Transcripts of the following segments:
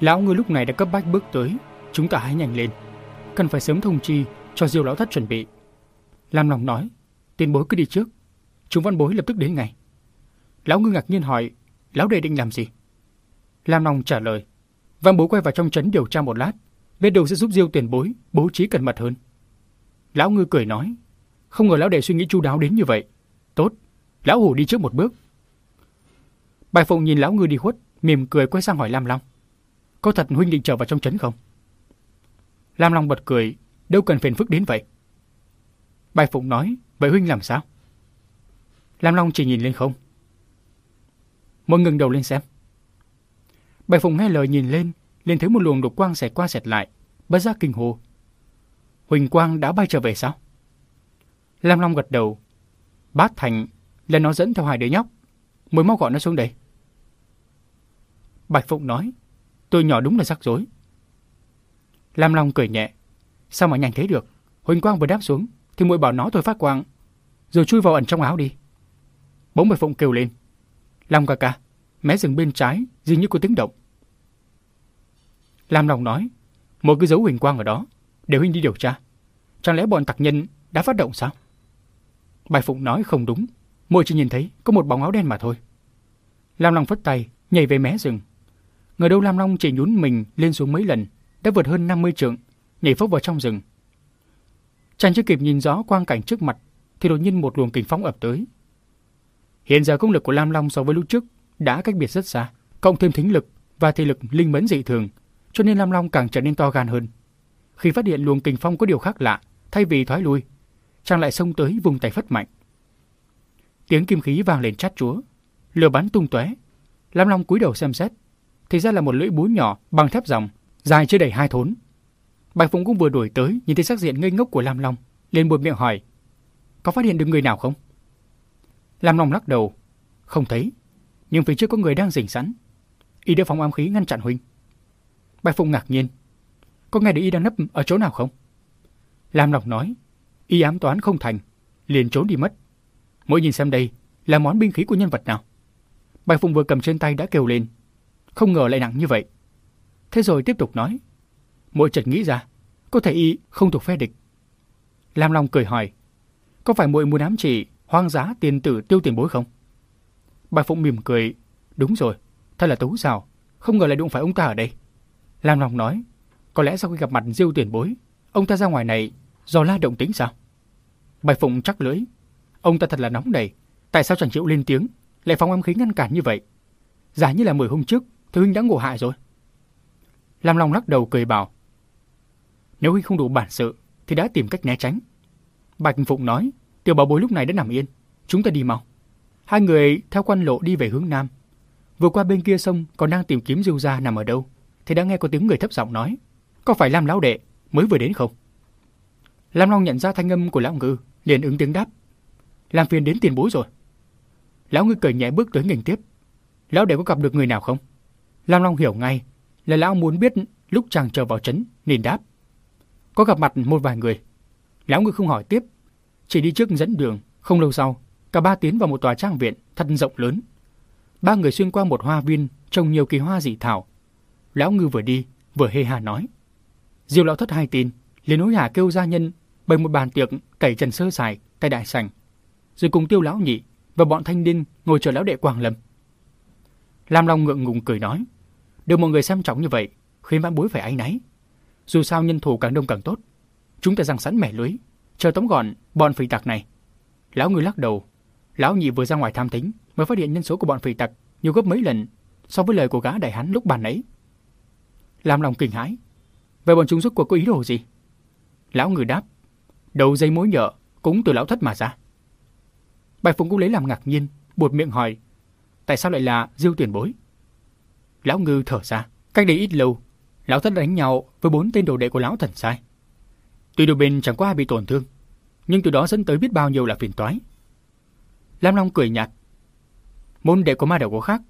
Lão ngư lúc này đã cấp bách bước tới, chúng ta hãy nhanh lên, cần phải sớm thông chi cho Diêu lão thất chuẩn bị. Lam Long nói, tiền bối cứ đi trước, chúng văn bối lập tức đến ngay. Lão ngư ngạc nhiên hỏi, lão đệ định làm gì? Lam Long trả lời, văn bối quay vào trong trấn điều tra một lát, biết đâu sẽ giúp Diêu tiền bối bố trí cẩn mật hơn. Lão ngư cười nói, không ngờ lão đệ suy nghĩ chu đáo đến như vậy. Tốt, lão hủ đi trước một bước. Bài Phụng nhìn lão ngư đi khuất, mỉm cười quay sang hỏi Lam Long. Có thật huynh định trở vào trong trấn không? Lam Long bật cười, đâu cần phiền phức đến vậy. Bài Phụng nói, vậy huynh làm sao? Lam Long chỉ nhìn lên không. Mọi ngừng đầu lên xem. Bài Phụng nghe lời nhìn lên, liền thấy một luồng đục quang xẹt qua xẹt lại, bất giác kinh hồ. Huỳnh Quang đã bay trở về sao? Lam Long gật đầu. Bát Thành là nó dẫn theo hai đứa nhóc. Mới mau gọi nó xuống đây. Bạch Phụng nói, tôi nhỏ đúng là rắc rối. Lam Long cười nhẹ. Sao mà nhanh thế được? Huỳnh Quang vừa đáp xuống, thì muội bảo nó tôi phát quang, rồi chui vào ẩn trong áo đi. Bỗng Bạch Phụng kêu lên. Long ca ca, mé rừng bên trái, dường như có tiếng động. Lam Long nói, muội cứ giấu Huỳnh Quang ở đó, để huynh đi điều tra. Chẳng lẽ bọn tặc nhân đã phát động sao? Bạch Phụng nói không đúng, muội chỉ nhìn thấy có một bóng áo đen mà thôi. Lam Long phất tay, nhảy về mé rừng người đâu Lam Long chỉ nhún mình lên xuống mấy lần, đã vượt hơn 50 trượng, nhảy phốc vào trong rừng. Chàng chưa kịp nhìn rõ quang cảnh trước mặt, thì đột nhiên một luồng kình phong ập tới. Hiện giờ công lực của Lam Long so với lúc trước đã cách biệt rất xa, cộng thêm thính lực và thể lực linh mẫn dị thường, cho nên Lam Long càng trở nên to gan hơn. Khi phát hiện luồng kình phong có điều khác lạ, thay vì thoái lui, chàng lại xông tới vùng tay phất mạnh. Tiếng kim khí vang lên chát chúa, lửa bắn tung tóe. Lam Long cúi đầu xem xét, thì ra là một lưỡi búa nhỏ bằng thép dòng, dài chưa đầy hai thốn. Bạch Phụng cũng vừa đuổi tới, nhìn thấy sắc diện ngây ngốc của Lam Long, liền buột miệng hỏi: "Có phát hiện được người nào không?" Lam Long lắc đầu, "Không thấy, nhưng phía trước có người đang rình sẵn." Y đã phóng ám khí ngăn chặn huynh. Bạch Phụng ngạc nhiên, "Có nghe được y đang nấp ở chỗ nào không?" Lam Long nói: "Y ám toán không thành, liền trốn đi mất. Mỗi nhìn xem đây là món binh khí của nhân vật nào?" Bạch Phụng vừa cầm trên tay đã kêu lên, không ngờ lại nặng như vậy. Thế rồi tiếp tục nói, mỗi chợt nghĩ ra, có thể y không thuộc phe địch. Lam Long cười hỏi, có phải muội muốn ám chỉ hoang giá tiền tử tiêu tiền bối không? Bạch Phụng mỉm cười, đúng rồi, thật là tú xào, không ngờ lại đụng phải ông ta ở đây. Lam Long nói, có lẽ sau khi gặp mặt diêu tiền bối, ông ta ra ngoài này do la động tính sao? Bạch Phụng chắc lưỡi, ông ta thật là nóng đầy, tại sao chẳng chịu lên tiếng, lại phóng âm khí ngăn cản như vậy? Giả như là mười hôm trước, thì huynh đã ngộ hại rồi. Lam Long lắc đầu cười bảo, nếu huynh không đủ bản sự, thì đã tìm cách né tránh. Bạch Phụng nói, tiểu bảo bối lúc này đã nằm yên, chúng ta đi mau. Hai người theo quan lộ đi về hướng nam. Vừa qua bên kia sông còn đang tìm kiếm Diêu gia nằm ở đâu, thì đã nghe có tiếng người thấp giọng nói, có phải Lam lão đệ mới vừa đến không? Lam Long nhận ra thanh âm của lão ngư, liền ứng tiếng đáp, làm phiền đến tiền bối rồi. Lão ngư cười nhẹ bước tới nghênh tiếp, lão đệ có gặp được người nào không? Lam Long hiểu ngay là lão muốn biết lúc chàng trở vào trấn nên đáp. Có gặp mặt một vài người. Lão ngư không hỏi tiếp, chỉ đi trước dẫn đường. Không lâu sau, cả ba tiến vào một tòa trang viện thật rộng lớn. Ba người xuyên qua một hoa viên trồng nhiều kỳ hoa dị thảo. Lão ngư vừa đi vừa hê hà nói. Diêu lão thất hai tin, liền hối hả kêu gia nhân bày một bàn tiệc cày trần sơ sài tại đại sảnh, rồi cùng tiêu lão nhị và bọn thanh niên ngồi chờ lão đệ quảng lâm. Lam Long ngượng ngùng cười nói, được một người xem trọng như vậy, khiến vãn bối phải áy náy. Dù sao nhân thủ càng đông càng tốt, chúng ta răng sẵn mẻ lưới, chờ tống gọn bọn phỉ tặc này. Lão người lắc đầu, lão nhị vừa ra ngoài tham tính, mới phát hiện nhân số của bọn phỉ tặc nhiều gấp mấy lần so với lời của gã đại hán lúc bàn ấy. làm lòng kinh hãi, vậy bọn chúng rốt cuộc có ý đồ gì? Lão người đáp, đầu dây mối nhợ cũng từ lão thất mà ra. Bạch Phụng cũng lấy làm ngạc nhiên, buột miệng hỏi, tại sao lại là diêu tuyển bối? Lão ngư thở ra, cách đây ít lâu, lão thất đánh nhau với bốn tên đồ đệ của lão thần sai. Tuy đôi bên chẳng có ai bị tổn thương, nhưng từ đó dẫn tới biết bao nhiêu là phiền toái. Lam Long cười nhạt. Môn đệ của ma đạo có khác,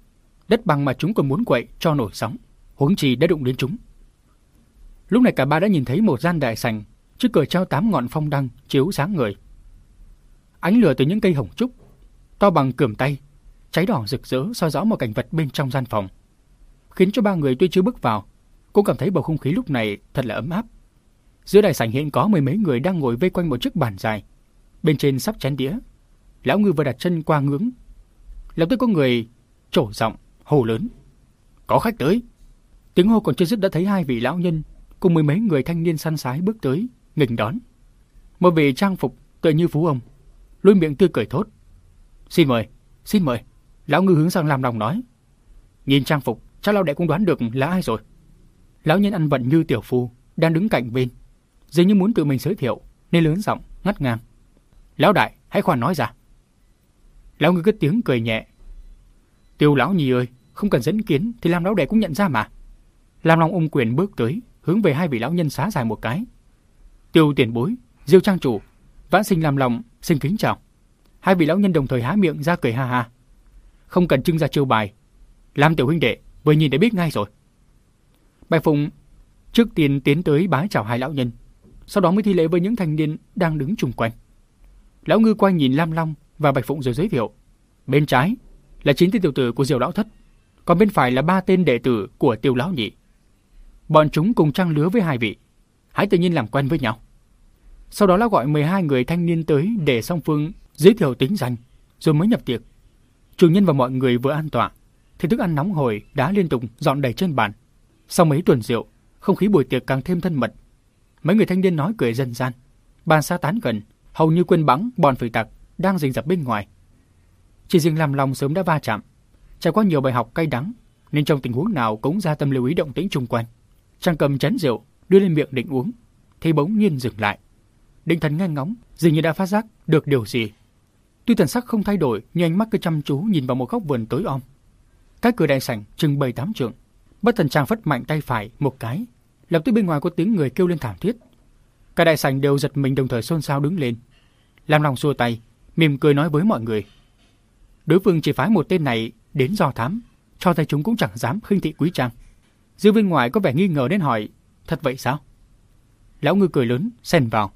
đất bằng mà chúng còn muốn quậy cho nổi sóng, huống chi đã đụng đến chúng. Lúc này cả ba đã nhìn thấy một gian đại sành, trước cửa treo tám ngọn phong đăng chiếu sáng người. Ánh lửa từ những cây hồng trúc, to bằng cườm tay, cháy đỏ rực rỡ soi rõ một cảnh vật bên trong gian phòng, khiến cho ba người tuy chưa bước vào cũng cảm thấy bầu không khí lúc này thật là ấm áp. Giữa đại sảnh hiện có mười mấy người đang ngồi vây quanh một chiếc bàn dài. Bên trên sắp chén đĩa. Lão ngư vừa đặt chân qua ngưỡng. Lập tức có người trổ giọng, hồ lớn. Có khách tới. Tiếng hô còn chưa dứt đã thấy hai vị lão nhân cùng mười mấy người thanh niên săn sái bước tới, nghênh đón. Một vị trang phục tựa như phú ông, luôn miệng tươi cười thốt. Xin mời, xin mời. Lão ngư hướng sang làm lòng nói. Nhìn trang phục, cha lão đệ cũng đoán được là ai rồi. Lão nhân ăn vận như tiểu phu, đang đứng cạnh bên. Dường như muốn tự mình giới thiệu, nên lớn giọng, ngắt ngang. Lão đại, hãy khoan nói ra. Lão ngư cất tiếng cười nhẹ. Tiêu lão nhì ơi, không cần dẫn kiến thì làm lão đệ cũng nhận ra mà. Lam Long ung quyền bước tới, hướng về hai vị lão nhân xá dài một cái. Tiêu tiền bối, diêu trang chủ, vãn sinh làm lòng, xin kính chào. Hai vị lão nhân đồng thời há miệng ra cười ha ha. Không cần trưng ra chiêu bài. Lam tiểu huynh đệ, vừa nhìn đã biết ngay rồi. Bạch Phụng trước tiên tiến tới bái chào hai lão nhân, sau đó mới thi lễ với những thanh niên đang đứng chung quanh. Lão ngư quay nhìn Lam Long và Bạch Phụng rồi giới thiệu. Bên trái là chín tên tiểu tử của Diều lão thất, còn bên phải là ba tên đệ tử của Tiêu lão nhị. Bọn chúng cùng trang lứa với hai vị, hãy tự nhiên làm quen với nhau. Sau đó lão gọi 12 người thanh niên tới để song phương giới thiệu tính danh, rồi mới nhập tiệc. Chủ nhân và mọi người vừa an tọa, thì thức ăn nóng hổi đã liên tục dọn đầy trên bàn. Sau mấy tuần rượu, không khí buổi tiệc càng thêm thân mật. Mấy người thanh niên nói cười dân gian, bàn xa tán gần, hầu như quên bắn bọn phỉ tặc đang rình rập bên ngoài. Chỉ riêng làm lòng sớm đã va chạm, trải qua nhiều bài học cay đắng, nên trong tình huống nào cũng ra tâm lưu ý động tĩnh chung quanh. Trang cầm chén rượu, đưa lên miệng định uống, thì bỗng nhiên dừng lại. Định thần nghe ngóng, dường như đã phát giác được điều gì. Tuy thần sắc không thay đổi, nhưng ánh mắt cứ chăm chú nhìn vào một góc vườn tối om. Cái cửa đại sảnh chừng bảy tám trượng, bất thần trang phất mạnh tay phải một cái, lập tức bên ngoài có tiếng người kêu lên thảm thiết. Cả đại sảnh đều giật mình đồng thời xôn xao đứng lên. Lam Long xua tay, mỉm cười nói với mọi người. Đối phương chỉ phái một tên này đến dò thám, cho thấy chúng cũng chẳng dám khinh thị quý trang. Dư bên ngoài có vẻ nghi ngờ đến hỏi, thật vậy sao? Lão ngư cười lớn, xen vào.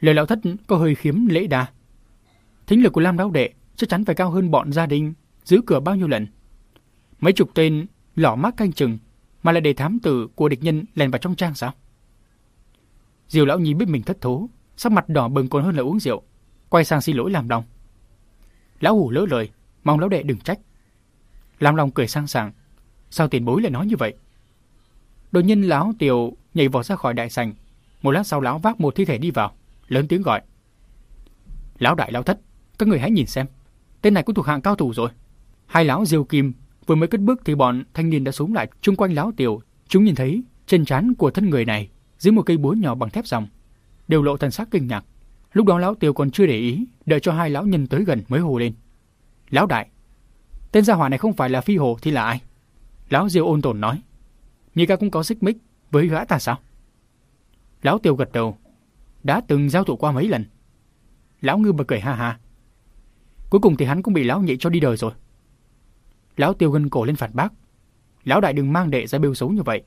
Lời lão thất có hơi khiếm lễ đa. Thính lực của Lam lão đệ chắc chắn phải cao hơn bọn gia đình giữ cửa bao nhiêu lần. Mấy chục tên lọ mắt canh chừng mà lại để thám tử của địch nhân lèn vào trong trang sao? Diều lão nhi biết mình thất thố, sắc mặt đỏ bừng còn hơn là uống rượu, quay sang xin lỗi làm lòng. Lão hủ lỡ lời, mong lão đệ đừng trách. Làm lòng cười sang sảng, sao tiền bối lại nói như vậy? Đột nhiên lão tiểu nhảy vọt ra khỏi đại sảnh, một lát sau lão vác một thi thể đi vào, lớn tiếng gọi. Lão đại lão thất, các người hãy nhìn xem, tên này cũng thuộc hạng cao thủ rồi. Hai lão diêu kim vừa mới cất bước thì bọn thanh niên đã xuống lại chung quanh lão tiểu, chúng nhìn thấy trên trán của thân người này dưới một cây búa nhỏ bằng thép dòng, đều lộ thần sắc kinh ngạc. Lúc đó lão tiểu còn chưa để ý, đợi cho hai lão nhân tới gần mới hù lên. Lão đại, tên gia hỏa này không phải là phi hồ thì là ai? Lão diêu ôn tồn nói. Như ca cũng có xích mích với gã ta sao? Lão tiểu gật đầu, đã từng giao thủ qua mấy lần. Lão ngư bật cười ha ha. Cuối cùng thì hắn cũng bị lão nhị cho đi đời rồi. Lão tiêu gân cổ lên phản bác. Lão đại đừng mang đệ ra bêu xấu như vậy.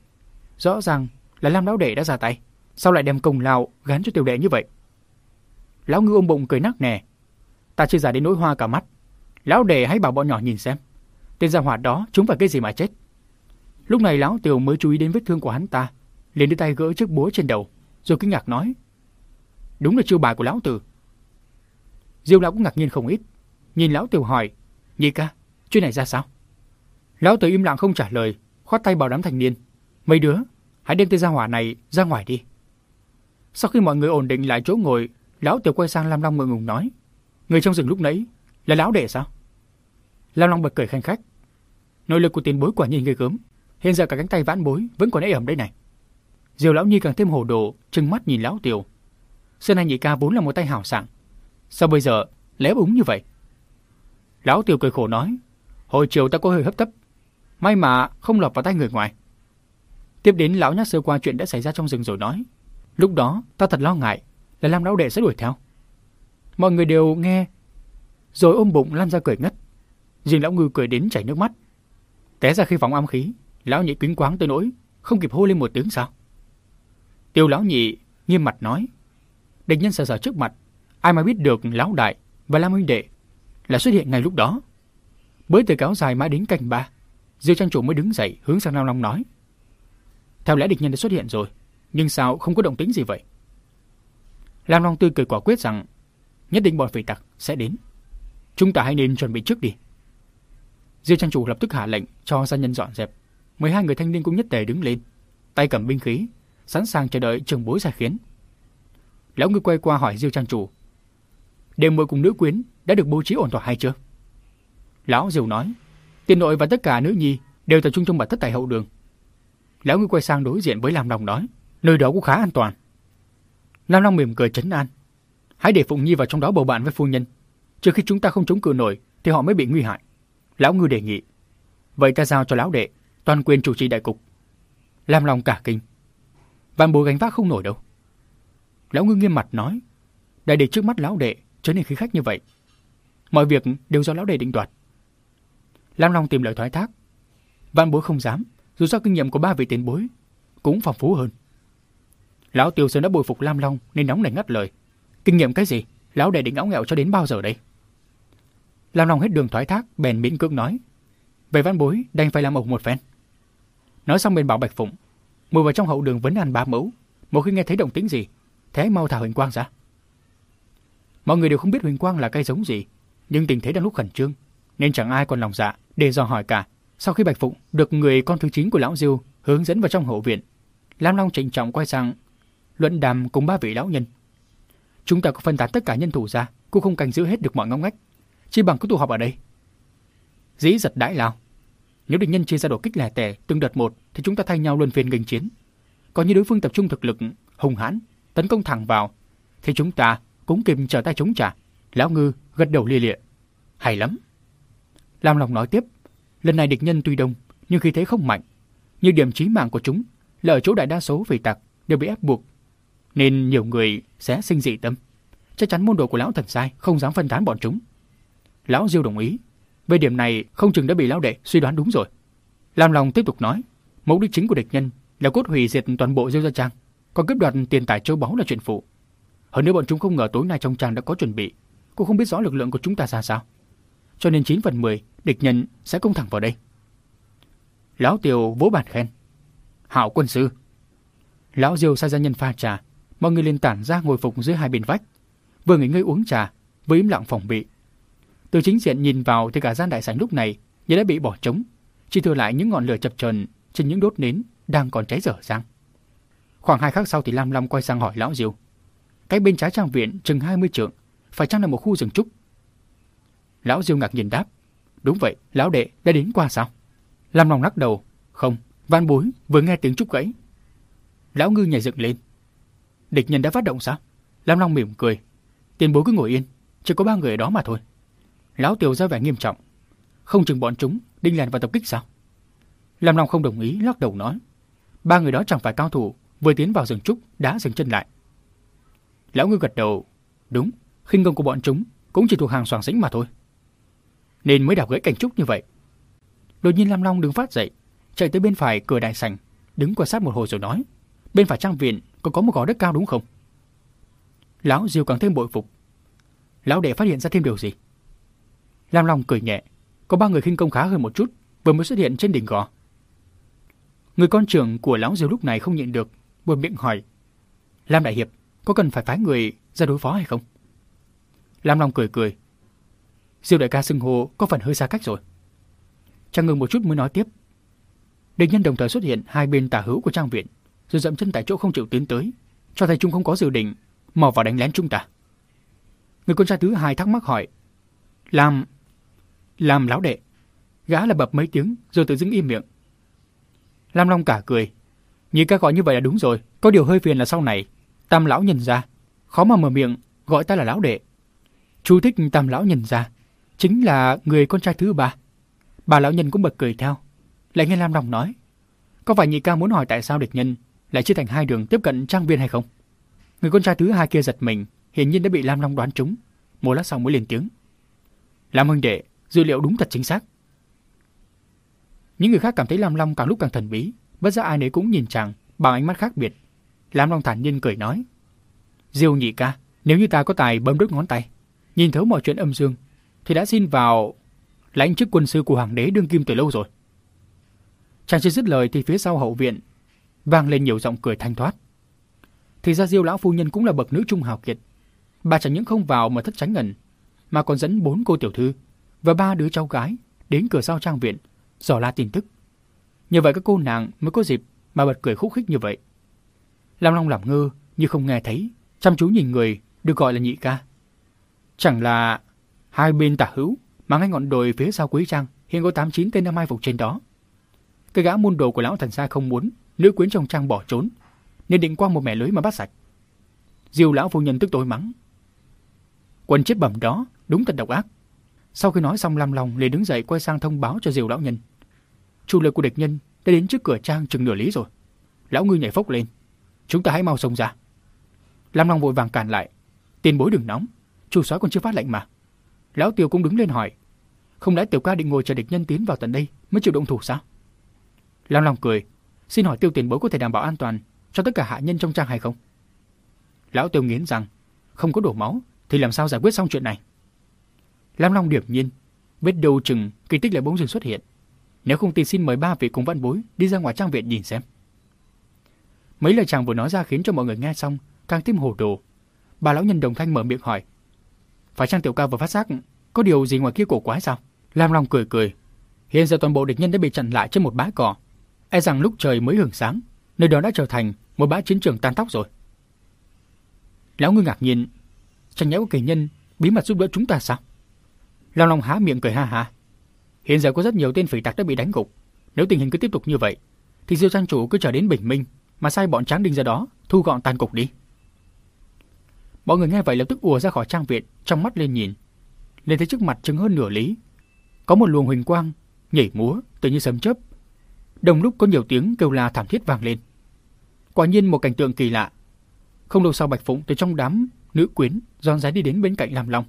Rõ ràng là Lam lão đệ đã ra tay. Sao lại đem công lao gắn cho tiểu đệ như vậy? Lão ngư ôm bụng cười nắc nè. Ta chưa giả đến nỗi hoa cả mắt. Lão đệ hãy bảo bọn nhỏ nhìn xem. Tên gia hỏa đó chúng phải cái gì mà chết. Lúc này lão tiểu mới chú ý đến vết thương của hắn ta. liền đưa tay gỡ chiếc búa trên đầu. Rồi kinh ngạc nói. Đúng là chiêu bài của lão tử. Diêu lão cũng ngạc nhiên không ít. Nhìn lão tiểu hỏi. Nhị ca, chuyện này ra sao? Lão tử im lặng không trả lời, khoát tay bảo đám thành niên. Mấy đứa, hãy đem tên gia hỏa này ra ngoài đi. Sau khi mọi người ổn định lại chỗ ngồi, lão tiểu quay sang Lam Long ngượng ngùng nói. Người trong rừng lúc nãy là lão đệ sao? Lam Long bật cười khanh khách. Nội lực của tiền bối quả nhiên ghê gớm. Hiện giờ cả cánh tay vãn bối vẫn còn ế ẩm đây này. Diều lão nhi càng thêm hồ đồ, trừng mắt nhìn lão tiểu. Sơn nay nhị ca vốn là một tay hảo sảng. Sao bây giờ lẽ búng như vậy? Lão tiểu cười khổ nói. Hồi chiều ta có hơi hấp tấp, May mà không lọt vào tay người ngoài. Tiếp đến lão nhắc sơ qua chuyện đã xảy ra trong rừng rồi nói. Lúc đó ta thật lo ngại là Lam lão đệ sẽ đuổi theo. Mọi người đều nghe, rồi ôm bụng lăn ra cười ngất. Riêng lão ngư cười đến chảy nước mắt. Té ra khi phóng âm khí, lão nhị kính quáng tới nỗi không kịp hô lên một tiếng sao. Tiêu lão nhị nghiêm mặt nói. Địch nhân sờ sờ trước mặt, ai mà biết được lão đại và Lam huynh đệ là xuất hiện ngay lúc đó. bới từ cáo dài mãi đến cành ba, Diêu trang chủ mới đứng dậy hướng sang Nam Long nói. Theo lẽ địch nhân đã xuất hiện rồi, nhưng sao không có động tĩnh gì vậy? Lam Long tươi cười quả quyết rằng nhất định bọn phỉ tặc sẽ đến. Chúng ta hãy nên chuẩn bị trước đi. Diêu trang chủ lập tức hạ lệnh cho gia nhân dọn dẹp. 12 người thanh niên cũng nhất tề đứng lên, tay cầm binh khí, sẵn sàng chờ đợi trường bối giải khiến. Lão người quay qua hỏi Diêu trang chủ, đêm mưa cùng nữ quyến đã được bố trí ổn thỏa hay chưa? Lão Diêu nói, tiền nội và tất cả nữ nhi đều tập trung trong bản thất tại hậu đường. Lão ngư quay sang đối diện với Lam Long nói, nơi đó cũng khá an toàn. Lam Long mỉm cười chấn an, hãy để Phụng Nhi vào trong đó bầu bạn với phu nhân, trước khi chúng ta không chống cự nổi thì họ mới bị nguy hại. Lão ngư đề nghị, vậy ta giao cho lão đệ toàn quyền chủ trì đại cục. Lam Long cả kinh, Văn bối gánh vác không nổi đâu. Lão ngư nghiêm mặt nói, đại đệ trước mắt lão đệ trở nên khí khách như vậy. Mọi việc đều do lão đệ định đoạt. Lam Long tìm lời thoái thác. Văn bối không dám, dù sao kinh nghiệm của ba vị tiền bối cũng phong phú hơn. Lão Tiêu Sơn đã bồi phục Lam Long nên nóng nảy ngắt lời. Kinh nghiệm cái gì? Lão đệ định ngõ nghẹo cho đến bao giờ đây? Lam Long hết đường thoái thác, bèn miễn cưỡng nói. Về văn bối, đành phải làm ổng một phen. Nói xong bên bảo Bạch Phụng, mùi vào trong hậu đường vấn ăn ba mẫu. Một khi nghe thấy động tiếng gì, thế mau thả huỳnh quang ra. Mọi người đều không biết huỳnh quang là cây giống gì, nhưng tình thế đang lúc khẩn trương, nên chẳng ai còn lòng dạ để dò hỏi cả. Sau khi Bạch Phụng được người con thứ chín của lão Diêu hướng dẫn vào trong hậu viện, Lam Long trịnh trọng quay sang luận đàm cùng ba vị lão nhân. Chúng ta có phân tán tất cả nhân thủ ra, cũng không canh giữ hết được mọi ngóc ngách. Chỉ bằng cứ tụ họp ở đây. Dĩ giật đãi lao. Nếu địch nhân chia ra đột kích lẻ tẻ từng đợt một thì chúng ta thay nhau luân phiên nghênh chiến. Còn như đối phương tập trung thực lực hùng hãn, tấn công thẳng vào thì chúng ta cũng kịp trở tay chống trả. Lão ngư gật đầu lia lịa. Hay lắm. Lam Long nói tiếp, lần này địch nhân tuy đông nhưng khi thế không mạnh, nhưng điểm chí mạng của chúng là ở chỗ đại đa số vị tặc đều bị ép buộc nên nhiều người sẽ sinh dị tâm. Chắc chắn môn đồ của lão thần sai, không dám phân tán bọn chúng. Lão Diêu đồng ý. Về điểm này, không chừng đã bị lão đệ suy đoán đúng rồi. Lam Long tiếp tục nói, mục đích chính của địch nhân là cốt hủy diệt toàn bộ Diêu gia trang, còn cướp đoạt tiền tài châu báu là chuyện phụ. Hơn nữa bọn chúng không ngờ tối nay trong trang đã có chuẩn bị, cũng không biết rõ lực lượng của chúng ta ra sao. Cho nên 9 phần 10, địch nhân sẽ công thẳng vào đây. Lão Tiều vỗ bàn khen. Hảo quân sư. Lão Diêu sai gia nhân pha trà, mọi người liền tản ra ngồi phục dưới hai bên vách, vừa nghỉ ngơi uống trà, với im lặng phòng bị. Từ chính diện nhìn vào thì cả gian đại sảnh lúc này như đã bị bỏ trống, chỉ thừa lại những ngọn lửa chập chờn trên những đốt nến đang còn cháy dở dang. Khoảng hai khắc sau thì Lam Lam quay sang hỏi lão Diêu, cái bên trái trang viện chừng 20 trượng, phải chăng là một khu rừng trúc? Lão Diêu ngạc nhiên đáp, đúng vậy, lão đệ đã đến qua sao? Lam Long lắc đầu, không, van bối vừa nghe tiếng trúc gãy. Lão ngư nhảy dựng lên, Địch nhân đã phát động sao? Lam Long mỉm cười. Tiền bối cứ ngồi yên, chỉ có ba người ở đó mà thôi. Lão tiều ra vẻ nghiêm trọng. Không chừng bọn chúng đinh lèn vào tập kích sao? Lam Long không đồng ý, lắc đầu nói. Ba người đó chẳng phải cao thủ, vừa tiến vào rừng trúc đã dừng chân lại. Lão Ngư gật đầu. Đúng, khinh công của bọn chúng cũng chỉ thuộc hàng soàng xính mà thôi. Nên mới đạp gãy cảnh trúc như vậy. Đột nhiên Lam Long đứng phát dậy, chạy tới bên phải cửa đại sảnh, đứng quan sát một hồi rồi nói. Bên phải trang viện còn có một gò đất cao đúng không? Lão Diêu càng thêm bội phục. Lão đệ phát hiện ra thêm điều gì? Lam Long cười nhẹ. Có ba người khinh công khá hơn một chút, vừa mới xuất hiện trên đỉnh gò. Người con trưởng của lão Diêu lúc này không nhịn được, buồn miệng hỏi. Lam Đại Hiệp, có cần phải phái người ra đối phó hay không? Lam Long cười cười. Diêu đại ca xưng hô có phần hơi xa cách rồi. Trang ngừng một chút mới nói tiếp. Địch nhân đồng thời xuất hiện hai bên tả hữu của trang viện, rồi dậm chân tại chỗ không chịu tiến tới, cho thấy chúng không có dự định mò vào đánh lén chúng ta. Người con trai thứ hai thắc mắc hỏi, làm, làm lão đệ. Gã là bập mấy tiếng rồi tự dưng im miệng. Lam Long cả cười. Như ca gọi như vậy là đúng rồi, có điều hơi phiền là sau này, tam lão nhìn ra, khó mà mở miệng gọi ta là lão đệ. Chú thích tam lão nhìn ra, chính là người con trai thứ ba. Bà lão nhân cũng bật cười theo. Lại nghe Lam Long nói, có phải nhị ca muốn hỏi tại sao địch nhân lại chia thành hai đường tiếp cận trang viên hay không? Người con trai thứ hai kia giật mình, hiển nhiên đã bị Lam Long đoán trúng. Một lát sau mới lên tiếng. Lam huynh đệ, dữ liệu đúng thật chính xác. Những người khác cảm thấy Lam Long càng lúc càng thần bí, bất giác ai nấy cũng nhìn chàng bằng ánh mắt khác biệt. Lam Long thản nhiên cười nói: "Diêu nhị ca, nếu như ta có tài bấm đốt ngón tay, nhìn thấu mọi chuyện âm dương, thì đã xin vào lãnh chức quân sư của hoàng đế đương kim từ lâu rồi." Chàng chưa dứt lời thì phía sau hậu viện vang lên nhiều giọng cười thanh thoát. Thì ra Diêu lão phu nhân cũng là bậc nữ trung hào kiệt. Bà chẳng những không vào mà thất tránh ngần, mà còn dẫn bốn cô tiểu thư và ba đứa cháu gái đến cửa sau trang viện, dò la tin tức. Như vậy các cô nàng mới có dịp mà bật cười khúc khích như vậy. Lam Long làm ngơ như không nghe thấy, chăm chú nhìn người được gọi là nhị ca. Chẳng là hai bên tả hữu mà ngay ngọn đồi phía sau quý trang hiện có tám chín tên nam mai phục trên đó. Cái gã môn đồ của lão thần sai không muốn nữ quyến trong trang bỏ trốn, nên định qua một mẻ lưới mà bắt sạch. Diêu lão phu nhân tức tối mắng. Quân chết bẩm đó, đúng thật độc ác. Sau khi nói xong Lam Long liền đứng dậy quay sang thông báo cho Diêu lão nhân. Chủ lực của địch nhân đã đến trước cửa trang chừng nửa lý rồi. Lão ngư nhảy phốc lên. Chúng ta hãy mau xông ra. Lam Long vội vàng cản lại. Tiền bối đừng nóng. Chủ soái còn chưa phát lệnh mà. Lão Tiêu cũng đứng lên hỏi. Không lẽ Tiểu ca định ngồi chờ địch nhân tiến vào tận đây mới chịu động thủ sao? Lam Long cười. Xin hỏi Tiêu tiền bối có thể đảm bảo an toàn cho tất cả hạ nhân trong trang hay không? Lão Tiêu nghiến rằng không có đổ máu thì làm sao giải quyết xong chuyện này? Lam Long điểm nhiên, biết đâu chừng kỳ tích lại bỗng dừng xuất hiện. Nếu không thì xin mời ba vị cùng văn bối đi ra ngoài trang viện nhìn xem. Mấy lời chàng vừa nói ra khiến cho mọi người nghe xong càng thêm hồ đồ. Bà lão nhân đồng thanh mở miệng hỏi. Phải chăng tiểu ca vừa phát giác có điều gì ngoài kia cổ quái sao? Lam Long cười cười. Hiện giờ toàn bộ địch nhân đã bị chặn lại trên một bãi cỏ. E rằng lúc trời mới hưởng sáng, nơi đó đã trở thành một bãi chiến trường tan tóc rồi. Lão ngư ngạc nhiên, chẳng nhẽ có kỳ nhân bí mật giúp đỡ chúng ta sao? Lam Long há miệng cười ha ha. Hiện giờ có rất nhiều tên phỉ tặc đã bị đánh gục. Nếu tình hình cứ tiếp tục như vậy, thì Diêu trang chủ cứ chờ đến bình minh mà sai bọn tráng đinh ra đó thu gọn tàn cục đi. Mọi người nghe vậy lập tức ùa ra khỏi trang viện, trong mắt lên nhìn. Lên thấy trước mặt chừng hơn nửa lý. Có một luồng huỳnh quang, nhảy múa, tự như sấm chớp. Đồng lúc có nhiều tiếng kêu la thảm thiết vang lên. Quả nhiên một cảnh tượng kỳ lạ. Không lâu sau Bạch Phụng từ trong đám nữ quyến giòn rái đi đến bên cạnh Lam Long.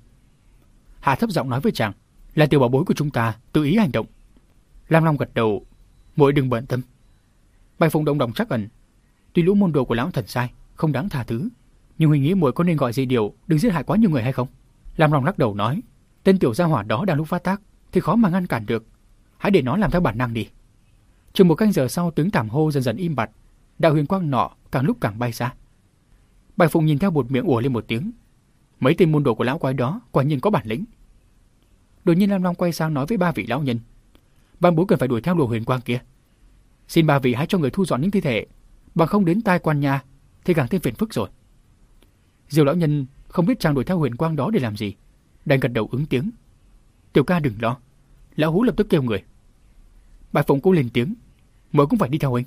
Hạ thấp giọng nói với chàng, là tiểu bảo bối của chúng ta, tự ý hành động. Lam Long gật đầu, muội đừng bận tâm. Bạch Phụng động đồng chắc ẩn, tuy lũ môn đồ của lão thần sai, không đáng tha thứ, nhưng huynh nghĩ muội có nên gọi gì điều, đừng giết hại quá nhiều người hay không? Lam Long lắc đầu nói, tên tiểu gia hỏa đó đang lúc phát tác, thì khó mà ngăn cản được. Hãy để nó làm theo bản năng đi. Chừng một canh giờ sau tiếng thảm hô dần dần im bặt, đạo huyền quang nọ càng lúc càng bay xa. Bạch Phụng nhìn theo một miệng ủa lên một tiếng. Mấy tên môn đồ của lão quái đó quả nhiên có bản lĩnh. Đột nhiên Lam Long quay sang nói với ba vị lão nhân. Ban bố cần phải đuổi theo đồ huyền quang kia. Xin ba vị hãy cho người thu dọn những thi thể, bằng không đến tai quan nhà thì càng thêm phiền phức rồi. Diêu lão nhân không biết chàng đuổi theo huyền quang đó để làm gì, đành gật đầu ứng tiếng. Tiểu ca đừng lo, lão hú lập tức kêu người. Bạch Phụng cũng lên tiếng, mới cũng phải đi theo huynh.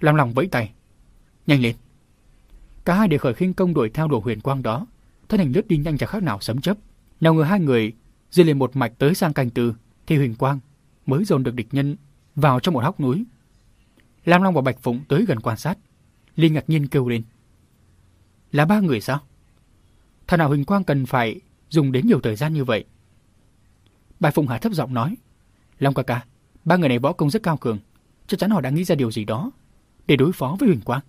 Lam Long vẫy tay, nhanh lên. Cả hai đều khởi khinh công đuổi theo đồ huyền quang đó, thân hình lướt đi nhanh chẳng khác nào sấm chớp. Nào ngờ hai người di liền một mạch tới sang canh tư, thì huyền quang mới dồn được địch nhân vào trong một hốc núi. Lam Long và Bạch Phụng tới gần quan sát, liền ngạc nhiên kêu lên. Là ba người sao? Thằng nào Huỳnh Quang cần phải dùng đến nhiều thời gian như vậy? bài Phụng Hà thấp giọng nói. Long ca ca, ba người này võ công rất cao cường. Chắc chắn họ đã nghĩ ra điều gì đó để đối phó với Huỳnh Quang.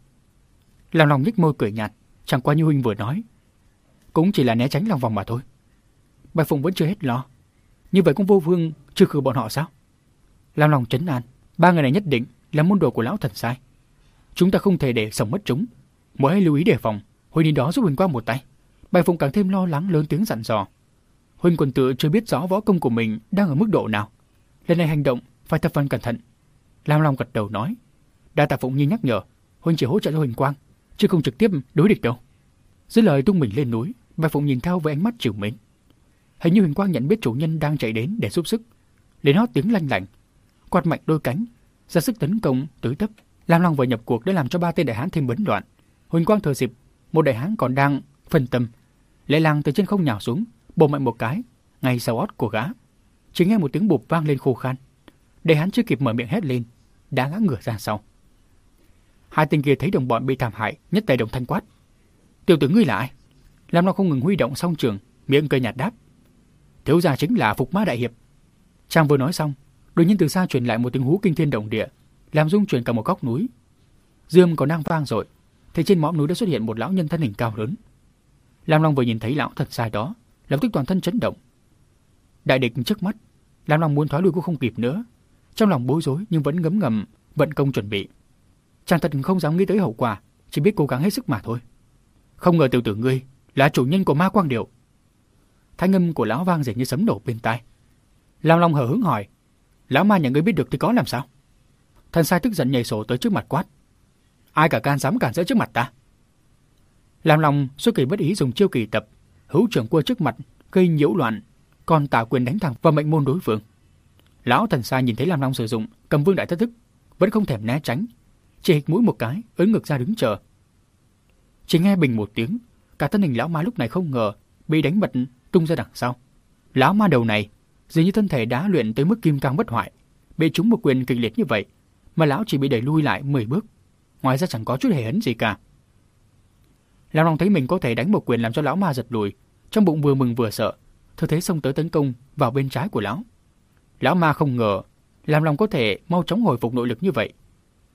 Lam Long nhếch môi cười nhạt, chẳng qua như Huỳnh vừa nói. Cũng chỉ là né tránh lòng vòng mà thôi. bài Phụng vẫn chưa hết lo. Như vậy cũng vô vương trừ khử bọn họ sao? Lam Long chấn an, ba người này nhất định là môn đồ của lão thần sai. Chúng ta không thể để sống mất chúng. Mỗi lưu ý đề phòng, Huynh đi đó giúp Huynh qua một tay. Bạch Phụng càng thêm lo lắng lớn tiếng dặn dò. Huynh còn tự chưa biết rõ võ công của mình đang ở mức độ nào. Lần này hành động phải thập phần cẩn thận. Lam Long gật đầu nói. Đa tạ Phụng Nhi nhắc nhở, Huynh chỉ hỗ trợ cho Huỳnh Quang, chứ không trực tiếp đối địch đâu. Dưới lời tung mình lên núi, Bạch Phụng nhìn theo với ánh mắt trìu mến. Hình như Huỳnh Quang nhận biết chủ nhân đang chạy đến để giúp sức. Lên hót tiếng lanh lảnh, quạt mạnh đôi cánh, ra sức tấn công tới tấp. Lam Long vừa nhập cuộc đã làm cho ba tên đại hán thêm bấn loạn. Huỳnh Quang thừa dịp một đại hán còn đang phân tâm, lệ lang từ trên không nhào xuống, bổ mạnh một cái, ngay sau ót của gã. Chỉ nghe một tiếng bụp vang lên khô khan. Đại hán chưa kịp mở miệng hét lên, đã ngã ngửa ra sau. Hai tên kia thấy đồng bọn bị thảm hại, nhất tay đồng thanh quát. Tiểu tử ngươi là ai? Lam Long không ngừng huy động song trường, miệng cười nhạt đáp. Thiếu gia chính là Phục Ma Đại Hiệp. Chàng vừa nói xong, đột nhiên từ xa truyền lại một tiếng hú kinh thiên động địa, làm rung chuyển cả một góc núi. Dương còn đang vang rồi, thì trên mỏm núi đã xuất hiện một lão nhân thân hình cao lớn. Lam Long vừa nhìn thấy lão thật sai đó, lập tức toàn thân chấn động. Đại địch trước mắt, Lam Long muốn thoái lui cũng không kịp nữa, trong lòng bối rối nhưng vẫn ngấm ngầm vận công chuẩn bị. Chàng thật không dám nghĩ tới hậu quả, chỉ biết cố gắng hết sức mà thôi. Không ngờ tiểu tử ngươi là chủ nhân của ma quang điệu. Thanh âm của lão vang dậy như sấm nổ bên tai. Lam Long hờ hứng hỏi, lão ma nhà ngươi biết được thì có làm sao? Thần sai tức giận nhảy sổ tới trước mặt quát. Ai cả can dám cản rỡ trước mặt ta? Lam Long suốt kỳ bất ý dùng chiêu kỳ tập, hữu trưởng qua trước mặt gây nhiễu loạn, còn tả quyền đánh thẳng vào mệnh môn đối phương. Lão thần sai nhìn thấy Lam Long sử dụng cầm vương đại thất thức, vẫn không thèm né tránh, chỉ hịch mũi một cái, ấn ngực ra đứng chờ. Chỉ nghe bình một tiếng, cả thân hình lão ma lúc này không ngờ bị đánh bật tung ra đằng sau. Lão ma đầu này dường như thân thể đã luyện tới mức kim cang bất hoại, bị trúng một quyền kịch liệt như vậy, mà lão chỉ bị đẩy lui lại 10 bước, ngoài ra chẳng có chút hề hấn gì cả. Lão Long thấy mình có thể đánh một quyền làm cho lão ma giật lùi, trong bụng vừa mừng vừa sợ, thừa thế xông tới tấn công vào bên trái của lão. Lão ma không ngờ Lam Long có thể mau chóng hồi phục nội lực như vậy,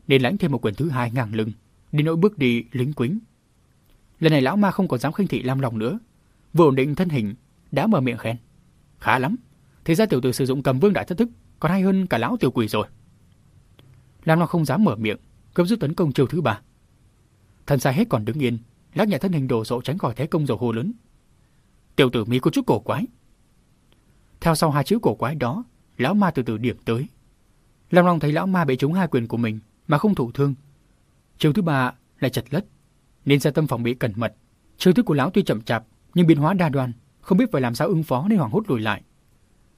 nên lãnh thêm một quyền thứ hai ngang lưng, đi nỗi bước đi lính quính. Lần này lão ma không còn dám khinh thị Lam Long nữa, vừa ổn định thân hình, đã mở miệng khen. Khá lắm, thế ra tiểu tử sử dụng cầm vương đại thất thức còn hay hơn cả lão tiểu quỷ rồi. Lam Long không dám mở miệng, gấp rút tấn công chiều thứ ba. Thần sai hết còn đứng yên, lắc nhẹ thân hình đổ sộ tránh khỏi thế công dầu hồ lớn. Tiểu tử mi có chút cổ quái. Theo sau hai chữ cổ quái đó, lão ma từ từ điểm tới. Lam Long thấy lão ma bị trúng hai quyền của mình mà không thụ thương. Chiều thứ ba lại chật lất, nên ra tâm phòng bị cẩn mật. Chiêu thức của lão tuy chậm chạp nhưng biến hóa đa đoan, không biết phải làm sao ứng phó nên hoảng hốt lùi lại.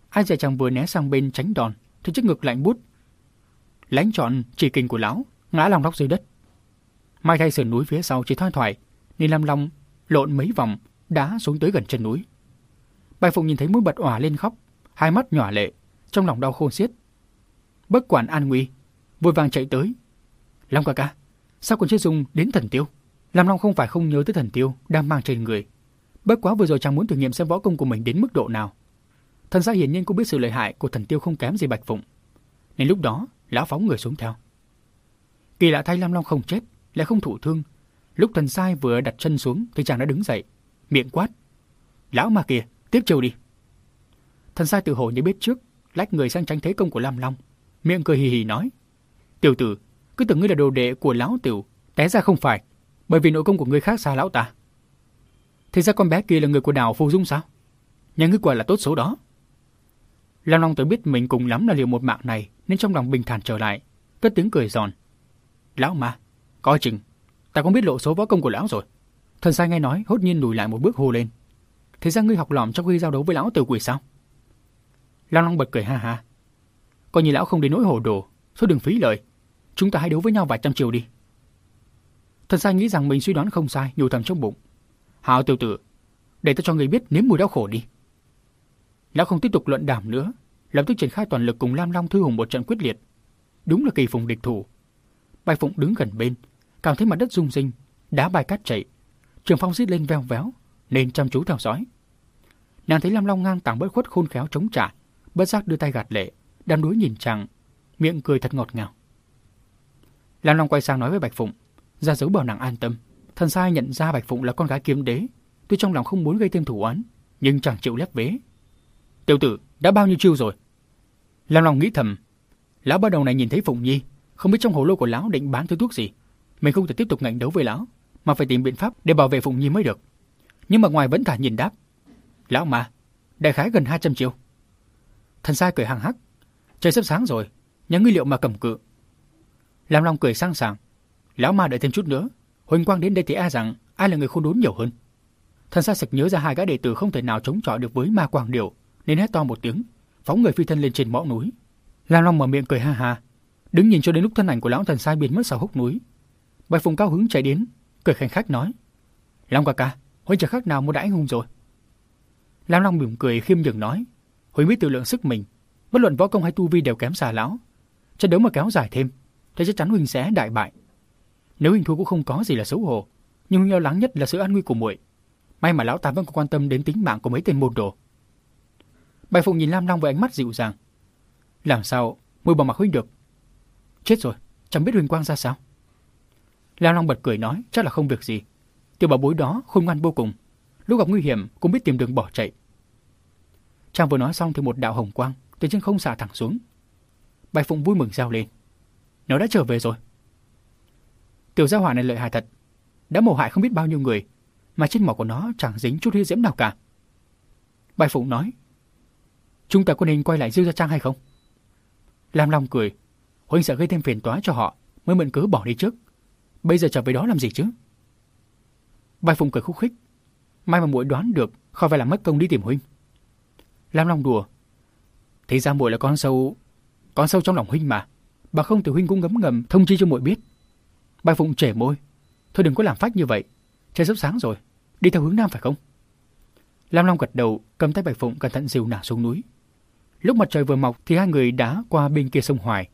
Ai dè chàng vừa né sang bên tránh đòn, thì chiếc ngực lạnh bút. Lánh chọn chỉ kình của lão, ngã lòng đóc dưới đất. Mai thay sườn núi phía sau chỉ thoai thoải, nên Lam Long lộn mấy vòng, đá xuống tới gần chân núi. Bài Phụng nhìn thấy mũi bật òa lên khóc, hai mắt nhỏ lệ, trong lòng đau khôn xiết. Bất quản an nguy, vội vàng chạy tới. Long ca ca, sao còn chưa dùng đến thần tiêu? Lam Long không phải không nhớ tới thần tiêu đang mang trên người. Bất quá vừa rồi chàng muốn thử nghiệm xem võ công của mình đến mức độ nào. Thần gia hiển nhiên cũng biết sự lợi hại của thần tiêu không kém gì Bạch Phụng. Nên lúc đó, lão phóng người xuống theo. Kỳ lạ thay Lam Long không chết, lại không thụ thương. Lúc thần sai vừa đặt chân xuống thì chàng đã đứng dậy, miệng quát. Lão mà kìa, tiếp chiều đi. Thần sai tự hồ như biết trước, lách người sang tránh thế công của Lam Long. Miệng cười hì hì nói. Tiểu tử, cứ tưởng ngươi là đồ đệ của lão tiểu, té ra không phải, bởi vì nội công của ngươi khác xa lão ta. Thì ra con bé kia là người của đảo Phù Dung sao? Nhà ngươi quả là tốt số đó. Lam Long tự biết mình cùng lắm là liều một mạng này, nên trong lòng bình thản trở lại, cất tiếng cười giòn. Lão mà, coi chừng, ta cũng biết lộ số võ công của lão rồi. Thần sai nghe nói, hốt nhiên lùi lại một bước hô lên. Thế ra ngươi học lỏm trong khi giao đấu với lão tử quỷ sao? Lam Long bật cười ha ha. Coi như lão không đến nỗi hồ đồ, thôi đừng phí lời. Chúng ta hãy đấu với nhau vài trăm chiều đi. Thần sai nghĩ rằng mình suy đoán không sai, nhủ thầm trong bụng. Hào tiểu tử, để ta cho người biết nếm mùi đau khổ đi. Lão không tiếp tục luận đàm nữa, lập tức triển khai toàn lực cùng Lam Long Thư Hùng một trận quyết liệt. Đúng là kỳ phùng địch thủ. Bài Phụng đứng gần bên, cảm thấy mặt đất rung rinh, đá bài cát chạy. Trường phong xít lên veo véo, nên chăm chú theo dõi. Nàng thấy Lam Long ngang tàng bất khuất khôn khéo chống trả, bất giác đưa tay gạt lệ, đam đuối nhìn chàng, miệng cười thật ngọt ngào. Lam Long quay sang nói với Bạch Phụng, ra dấu bảo nàng an tâm. Thần sai nhận ra Bạch Phụng là con gái kiếm đế, tuy trong lòng không muốn gây thêm thủ oán, nhưng chẳng chịu lép vế. Tiểu tử, đã bao nhiêu chiêu rồi? Lam Long nghĩ thầm, lão bắt đầu này nhìn thấy Phụng Nhi, không biết trong hồ lô của lão định bán thứ thuốc gì. Mình không thể tiếp tục ngạnh đấu với lão, mà phải tìm biện pháp để bảo vệ Phụng Nhi mới được. Nhưng mà ngoài vẫn thả nhìn đáp. Lão mà, đại khái gần 200 triệu. Thần sai cười hàng hắc. Trời sắp sáng rồi, nhà ngươi liệu mà cầm cự. Lam Long cười sang sảng. Lão ma đợi thêm chút nữa. Huỳnh Quang đến đây thì a rằng ai là người khôn đốn nhiều hơn. Thần sai sực nhớ ra hai gã đệ tử không thể nào chống chọi được với ma quang điểu, nên hét to một tiếng, phóng người phi thân lên trên mõ núi. Lam Long mở miệng cười ha ha, đứng nhìn cho đến lúc thân ảnh của lão thần sai biến mất sau hốc núi. Bạch Phùng cao hứng chạy đến, cười khanh khách nói: "Long ca ca, huynh chẳng khác nào một đại anh hùng rồi." Lam Long mỉm cười khiêm nhường nói: Huynh biết tự lượng sức mình, bất luận võ công hay tu vi đều kém xa lão. Trận đấu mà kéo dài thêm, thì chắc chắn Huynh sẽ đại bại. Nếu Huynh thua cũng không có gì là xấu hổ, nhưng Huynh lo lắng nhất là sự an nguy của muội. May mà lão ta vẫn còn quan tâm đến tính mạng của mấy tên môn đồ. Bạch Phụng nhìn Lam Long với ánh mắt dịu dàng. Làm sao muội bỏ mặc Huynh được? Chết rồi, chẳng biết huyền Quang ra sao. Lam Long bật cười nói, chắc là không việc gì. Tiểu bảo bối đó khôn ngoan vô cùng, lúc gặp nguy hiểm cũng biết tìm đường bỏ chạy. Chàng vừa nói xong thì một đạo hồng quang từ trên không xả thẳng xuống. Bạch Phụng vui mừng reo lên. Nó đã trở về rồi. Tiểu gia hỏa này lợi hại thật, đã mổ hại không biết bao nhiêu người, mà trên mỏ của nó chẳng dính chút huyết diễm nào cả. Bạch Phụng nói, chúng ta có nên quay lại Diêu Gia Trang hay không? Lam Long cười, huynh sợ gây thêm phiền toái cho họ, mới mượn cớ bỏ đi trước. Bây giờ trở về đó làm gì chứ? Bạch Phụng cười khúc khích, may mà muội đoán được, khỏi phải làm mất công đi tìm huynh. Lam Long đùa, thì ra muội là con sâu, con sâu trong lòng huynh mà, bà không thì huynh cũng ngấm ngầm thông chi cho muội biết. Bạch Phụng trẻ môi, thôi đừng có làm phách như vậy, trời sắp sáng rồi, đi theo hướng nam phải không? Lam Long gật đầu, cầm tay Bạch Phụng cẩn thận dìu nàng xuống núi. Lúc mặt trời vừa mọc thì hai người đã qua bên kia sông Hoài.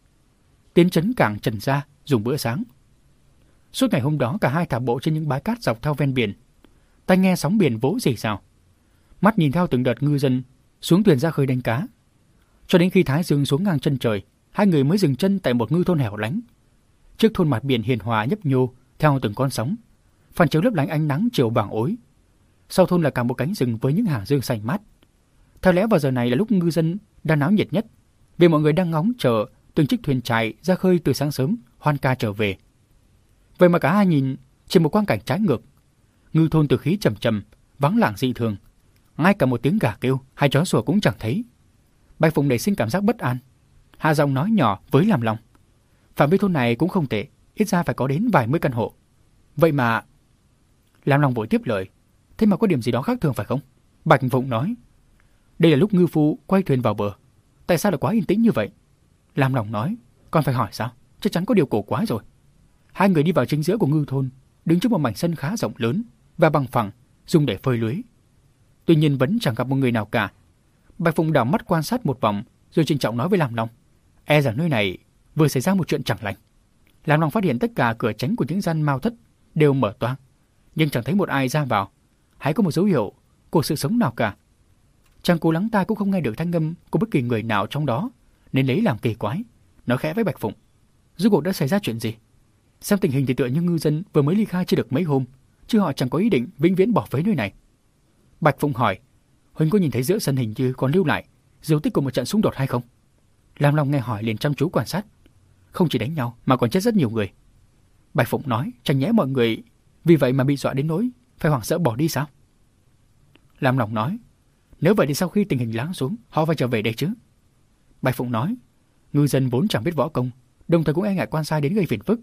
Tiến chấn cảng Trần Gia dùng bữa sáng. Suốt ngày hôm đó cả hai thả bộ trên những bãi cát dọc theo ven biển. Tai nghe sóng biển vỗ rì rào. Mắt nhìn theo từng đợt ngư dân xuống thuyền ra khơi đánh cá. Cho đến khi Thái Dương xuống ngang chân trời, hai người mới dừng chân tại một ngư thôn hẻo lánh. Trước thôn mặt biển hiền hòa nhấp nhô theo từng con sóng, phản chiếu lấp lánh ánh nắng chiều vàng ối. Sau thôn là cả một cánh rừng với những hàng dương xanh mát. Theo lẽ vào giờ này là lúc ngư dân đang náo nhiệt nhất, vì mọi người đang ngóng chờ từng chiếc thuyền chạy ra khơi từ sáng sớm, hoan ca trở về. Vậy mà cả hai nhìn trên một quang cảnh trái ngược. Ngư thôn từ khí trầm trầm, vắng lặng dị thường. Ngay cả một tiếng gà kêu hay chó sủa cũng chẳng thấy. Bạch Phụng nảy sinh cảm giác bất an. Hạ giọng nói nhỏ với làm lòng. Phạm vi thôn này cũng không tệ, ít ra phải có đến vài mươi căn hộ. Vậy mà... Làm lòng vội tiếp lời. Thế mà có điểm gì đó khác thường phải không? Bạch Phụng nói. Đây là lúc ngư phu quay thuyền vào bờ. Tại sao lại quá yên tĩnh như vậy? Lam lòng nói, con phải hỏi sao? Chắc chắn có điều cổ quái rồi. Hai người đi vào chính giữa của ngư thôn, đứng trước một mảnh sân khá rộng lớn và bằng phẳng, dùng để phơi lưới. Tuy nhiên vẫn chẳng gặp một người nào cả. Bạch Phụng đảo mắt quan sát một vòng, rồi trịnh trọng nói với Lam Long. E rằng nơi này vừa xảy ra một chuyện chẳng lành. Lam Long phát hiện tất cả cửa tránh của những gian mao thất đều mở toang, nhưng chẳng thấy một ai ra vào, hay có một dấu hiệu của sự sống nào cả. Chàng cố lắng tai cũng không nghe được thanh âm của bất kỳ người nào trong đó, nên lấy làm kỳ quái, nói khẽ với Bạch Phụng. Rốt cuộc đã xảy ra chuyện gì? Xem tình hình thì tựa như ngư dân vừa mới ly khai chưa được mấy hôm, chứ họ chẳng có ý định vĩnh viễn bỏ phế nơi này. Bạch Phụng hỏi, Huỳnh có nhìn thấy giữa sân hình như còn lưu lại dấu tích của một trận xung đột hay không? Lam Long nghe hỏi liền chăm chú quan sát. Không chỉ đánh nhau mà còn chết rất nhiều người. Bạch Phụng nói, chẳng nhẽ mọi người vì vậy mà bị dọa đến nỗi phải hoảng sợ bỏ đi sao? Lam Long nói, nếu vậy thì sau khi tình hình lắng xuống, họ phải trở về đây chứ. Bạch Phụng nói, ngư dân vốn chẳng biết võ công, đồng thời cũng e ngại quan sai đến gây phiền phức.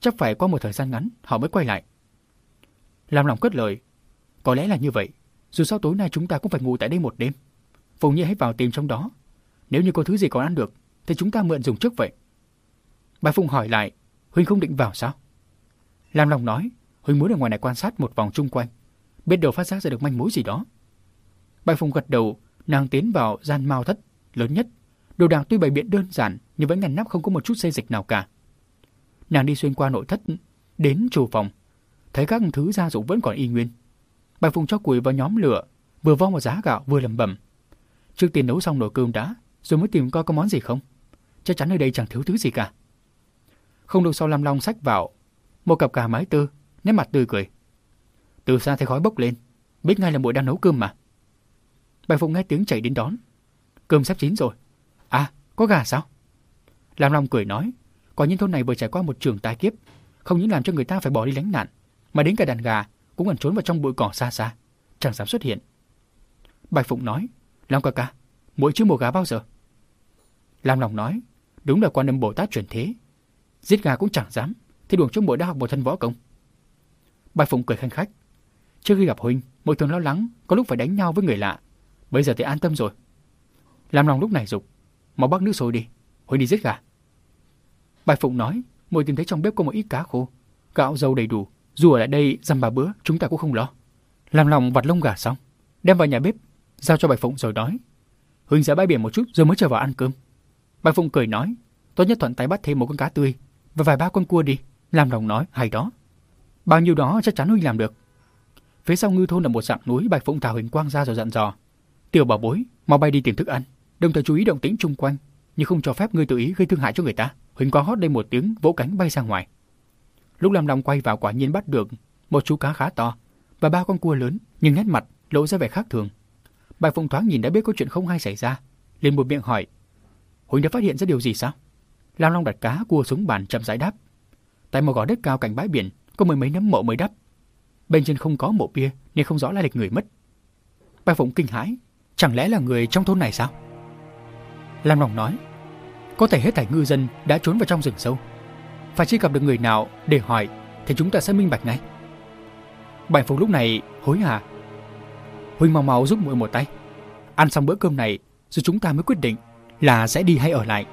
Chắc phải qua một thời gian ngắn, họ mới quay lại. Làm lòng cất lời, có lẽ là như vậy, dù sao tối nay chúng ta cũng phải ngủ tại đây một đêm. Phùng Nhi hãy vào tìm trong đó. Nếu như có thứ gì còn ăn được, thì chúng ta mượn dùng trước vậy. Bạch Phụng hỏi lại, Huynh không định vào sao? Lam Long nói, Huynh muốn ở ngoài này quan sát một vòng chung quanh, biết đâu phát giác ra được manh mối gì đó. Bạch Phụng gật đầu, nàng tiến vào gian mao thất lớn nhất. Đồ đạc tuy bày biện đơn giản nhưng vẫn ngăn nắp không có một chút xê dịch nào cả. Nàng đi xuyên qua nội thất đến chủ phòng, thấy các thứ gia dụng vẫn còn y nguyên. Bạch Phụng cho củi vào nhóm lửa, vừa vo một giá gạo vừa lẩm bẩm. Trước tiên nấu xong nồi cơm đã, rồi mới tìm coi có món gì không. Chắc chắn ở đây chẳng thiếu thứ gì cả. Không lâu sau Lam Long sách vào một cặp cà mái tư nét mặt tươi cười. Từ xa thấy khói bốc lên, biết ngay là muội đang nấu cơm mà. Bạch Phụng nghe tiếng chạy đến đón. Cơm sắp chín rồi. À, có gà sao? Lam Long cười nói, quả nhiên thôn này vừa trải qua một trường tai kiếp, không những làm cho người ta phải bỏ đi lánh nạn, mà đến cả đàn gà cũng ẩn trốn vào trong bụi cỏ xa xa, chẳng dám xuất hiện. Bạch Phụng nói, Long ca ca, mỗi chưa mùa gà bao giờ? Lam Long nói, đúng là quan âm Bồ Tát truyền thế. Giết gà cũng chẳng dám, thì đường trong mỗi đã học một thân võ công. Bạch Phụng cười khanh khách. Trước khi gặp Huynh, mỗi thường lo lắng, có lúc phải đánh nhau với người lạ. Bây giờ thì an tâm rồi. Lam Long lúc này dục, mau bắt nước sôi đi, Huynh đi giết gà. Bạch Phụng nói, muội tìm thấy trong bếp có một ít cá khô, gạo dầu đầy đủ, dù ở lại đây dăm ba bữa chúng ta cũng không lo. Làm lòng vặt lông gà xong, đem vào nhà bếp, giao cho Bạch Phụng rồi nói. Huynh sẽ bãi biển một chút rồi mới trở vào ăn cơm. Bạch Phụng cười nói, tốt nhất thuận tay bắt thêm một con cá tươi và vài ba con cua đi. Làm lòng nói, hay đó. Bao nhiêu đó chắc chắn Huynh làm được. Phía sau ngư thôn là một dạng núi Bạch Phụng thả Huỳnh quang ra rồi dặn dò. Tiểu bảo bối, mau bay đi tìm thức ăn, đồng thời chú ý động tĩnh chung quanh, nhưng không cho phép ngươi tự ý gây thương hại cho người ta. Huỳnh quá hót lên một tiếng, vỗ cánh bay ra ngoài. Lúc Lam Long quay vào quả nhiên bắt được một chú cá khá to và ba con cua lớn, nhưng nét mặt lộ ra vẻ khác thường. Bạch Phụng thoáng nhìn đã biết có chuyện không hay xảy ra, liền một miệng hỏi: "Huỳnh đã phát hiện ra điều gì sao?" Lam Long đặt cá cua xuống bàn chậm rãi đáp: Tại một gò đất cao cạnh bãi biển có mười mấy nấm mộ mới đắp. Bên trên không có mộ bia nên không rõ lai lịch người mất. Bạch Phụng kinh hãi, chẳng lẽ là người trong thôn này sao? Lam Long nói, có thể hết thảy ngư dân đã trốn vào trong rừng sâu. Phải chỉ gặp được người nào để hỏi thì chúng ta sẽ minh bạch ngay. Bạch phục lúc này hối hả. Huynh mau mau giúp muội một tay. Ăn xong bữa cơm này rồi chúng ta mới quyết định là sẽ đi hay ở lại.